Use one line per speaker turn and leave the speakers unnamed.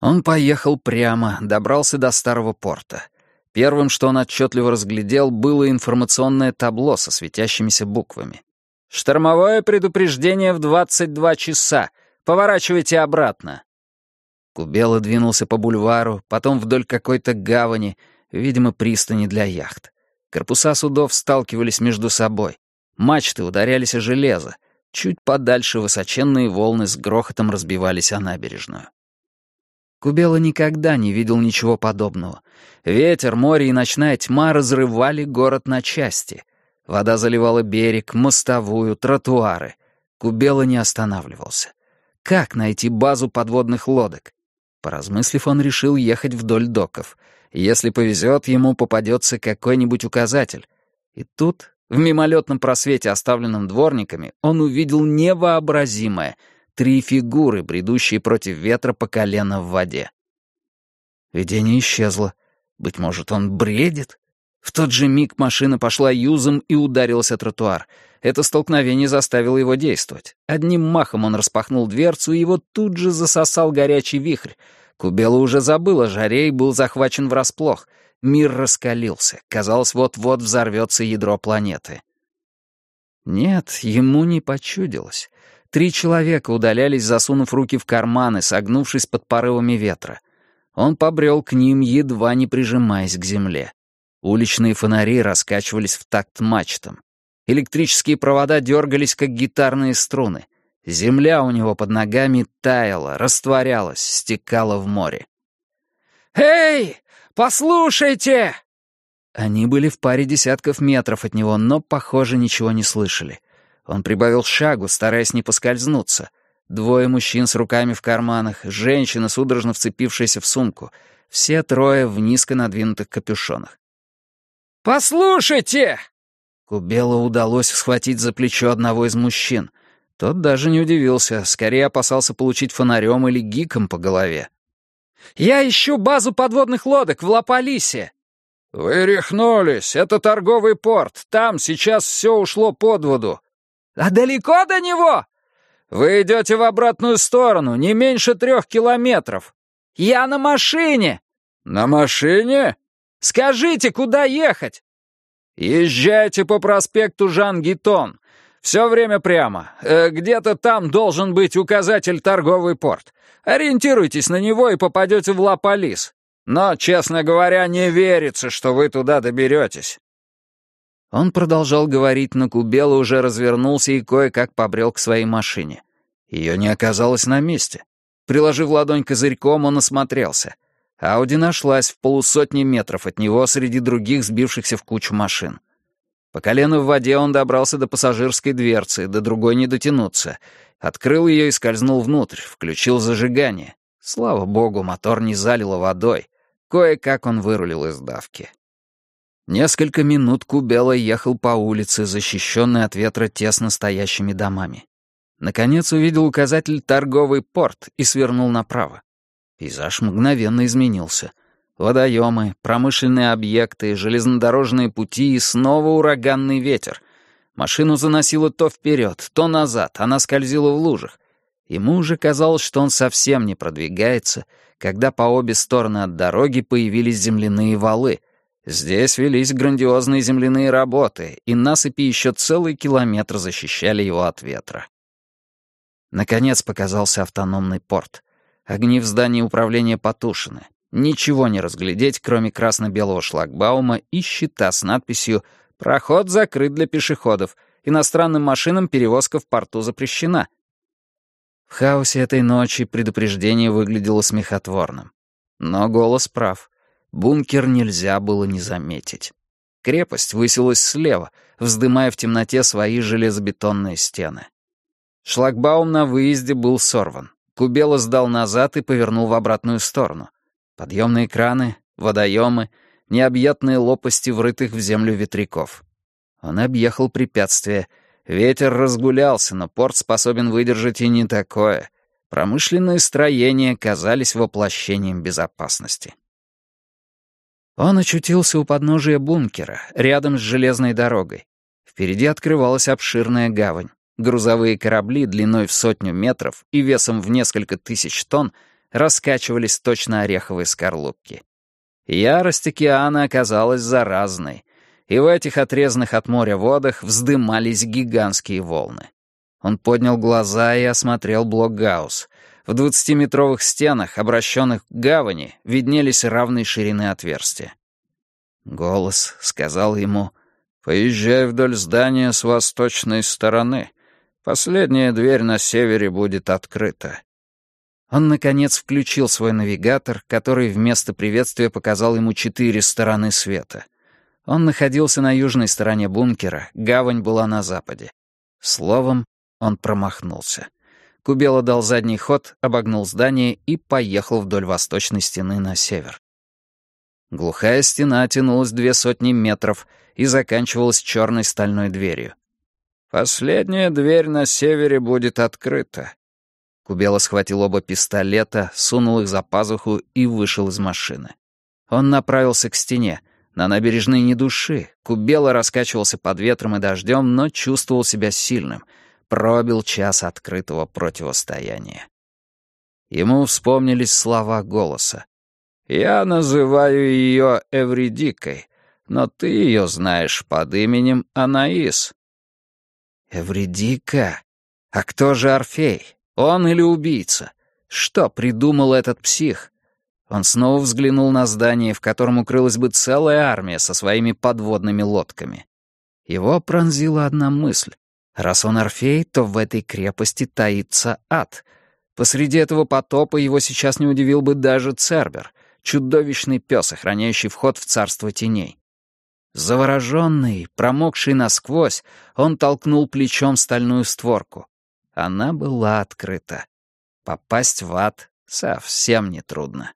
Он поехал прямо, добрался до старого порта. Первым, что он отчетливо разглядел, было информационное табло со светящимися буквами. «Штормовое предупреждение в 22 часа. Поворачивайте обратно». Кубела двинулся по бульвару, потом вдоль какой-то гавани, видимо, пристани для яхт. Корпуса судов сталкивались между собой. Мачты ударялись о железо. Чуть подальше высоченные волны с грохотом разбивались о набережную. Кубела никогда не видел ничего подобного. Ветер, море и ночная тьма разрывали город на части. Вода заливала берег, мостовую, тротуары. Кубела не останавливался. Как найти базу подводных лодок? Поразмыслив, он решил ехать вдоль доков. Если повезет, ему попадется какой-нибудь указатель. И тут, в мимолетном просвете, оставленном дворниками, он увидел невообразимое — три фигуры, бредущие против ветра по колено в воде. Видение исчезло. Быть может, он бредит? В тот же миг машина пошла юзом и ударилась о тротуар. Это столкновение заставило его действовать. Одним махом он распахнул дверцу, и его тут же засосал горячий вихрь. Кубела уже забыл о жаре и был захвачен врасплох. Мир раскалился. Казалось, вот-вот взорвется ядро планеты. Нет, ему не почудилось. Три человека удалялись, засунув руки в карманы, согнувшись под порывами ветра. Он побрел к ним, едва не прижимаясь к земле. Уличные фонари раскачивались в такт мачтам. Электрические провода дергались, как гитарные струны. Земля у него под ногами таяла, растворялась, стекала в море. «Эй, послушайте!» Они были в паре десятков метров от него, но, похоже, ничего не слышали. Он прибавил шагу, стараясь не поскользнуться. Двое мужчин с руками в карманах, женщина, судорожно вцепившаяся в сумку. Все трое в низко надвинутых капюшонах. «Послушайте!» Кубелу удалось схватить за плечо одного из мужчин. Тот даже не удивился, скорее опасался получить фонарем или гиком по голове. «Я ищу базу подводных лодок в Лапалисе!» «Вы рехнулись, это торговый порт, там сейчас все ушло под воду. «А далеко до него?» «Вы идете в обратную сторону, не меньше трех километров». «Я на машине». «На машине?» «Скажите, куда ехать?» «Езжайте по проспекту Жан-Гитон. Все время прямо. Э, Где-то там должен быть указатель «Торговый порт». Ориентируйтесь на него и попадете в Ла-Полис. Но, честно говоря, не верится, что вы туда доберетесь. Он продолжал говорить, но Кубела уже развернулся и кое-как побрел к своей машине. Ее не оказалось на месте. Приложив ладонь козырьком, он осмотрелся. Ауди нашлась в полусотни метров от него среди других сбившихся в кучу машин. По колено в воде он добрался до пассажирской дверцы, до другой не дотянуться. Открыл ее и скользнул внутрь, включил зажигание. Слава богу, мотор не залило водой. Кое-как он вырулил из давки. Несколько минут Кубела ехал по улице, защищенной от ветра тесно стоящими домами. Наконец увидел указатель «Торговый порт» и свернул направо. Пейзаж мгновенно изменился. Водоемы, промышленные объекты, железнодорожные пути и снова ураганный ветер. Машину заносило то вперед, то назад, она скользила в лужах. Ему уже казалось, что он совсем не продвигается, когда по обе стороны от дороги появились земляные валы, Здесь велись грандиозные земляные работы, и насыпи еще целый километр защищали его от ветра. Наконец показался автономный порт. Огни в здании управления потушены. Ничего не разглядеть, кроме красно-белого шлагбаума и щита с надписью «Проход закрыт для пешеходов. Иностранным машинам перевозка в порту запрещена». В хаосе этой ночи предупреждение выглядело смехотворным. Но голос прав. Бункер нельзя было не заметить. Крепость высилась слева, вздымая в темноте свои железобетонные стены. Шлагбаум на выезде был сорван. Кубела сдал назад и повернул в обратную сторону. Подъемные краны, водоемы, необъятные лопасти врытых в землю ветряков. Он объехал препятствие. Ветер разгулялся, но порт способен выдержать и не такое. Промышленные строения казались воплощением безопасности. Он очутился у подножия бункера, рядом с железной дорогой. Впереди открывалась обширная гавань. Грузовые корабли длиной в сотню метров и весом в несколько тысяч тонн раскачивались точно ореховые скорлупки. Ярость океана оказалась заразной, и в этих отрезанных от моря водах вздымались гигантские волны. Он поднял глаза и осмотрел блокгаус. В двадцатиметровых стенах, обращенных к гавани, виднелись равной ширины отверстия. Голос сказал ему «Поезжай вдоль здания с восточной стороны. Последняя дверь на севере будет открыта». Он, наконец, включил свой навигатор, который вместо приветствия показал ему четыре стороны света. Он находился на южной стороне бункера, гавань была на западе. Словом, он промахнулся. Кубела дал задний ход, обогнул здание и поехал вдоль восточной стены на север. Глухая стена тянулась две сотни метров и заканчивалась черной стальной дверью. «Последняя дверь на севере будет открыта». Кубела схватил оба пистолета, сунул их за пазуху и вышел из машины. Он направился к стене. На набережной ни души. Кубела раскачивался под ветром и дождем, но чувствовал себя сильным. Пробил час открытого противостояния. Ему вспомнились слова голоса. Я называю ее Эвридикой, но ты ее знаешь под именем Анаис». «Эвридика? А кто же Орфей? Он или убийца? Что придумал этот псих?» Он снова взглянул на здание, в котором укрылась бы целая армия со своими подводными лодками. Его пронзила одна мысль. Раз он Орфей, то в этой крепости таится ад. Посреди этого потопа его сейчас не удивил бы даже Цербер чудовищный пес, охраняющий вход в царство теней. Завороженный, промокший насквозь, он толкнул плечом стальную створку. Она была открыта. Попасть в ад совсем нетрудно.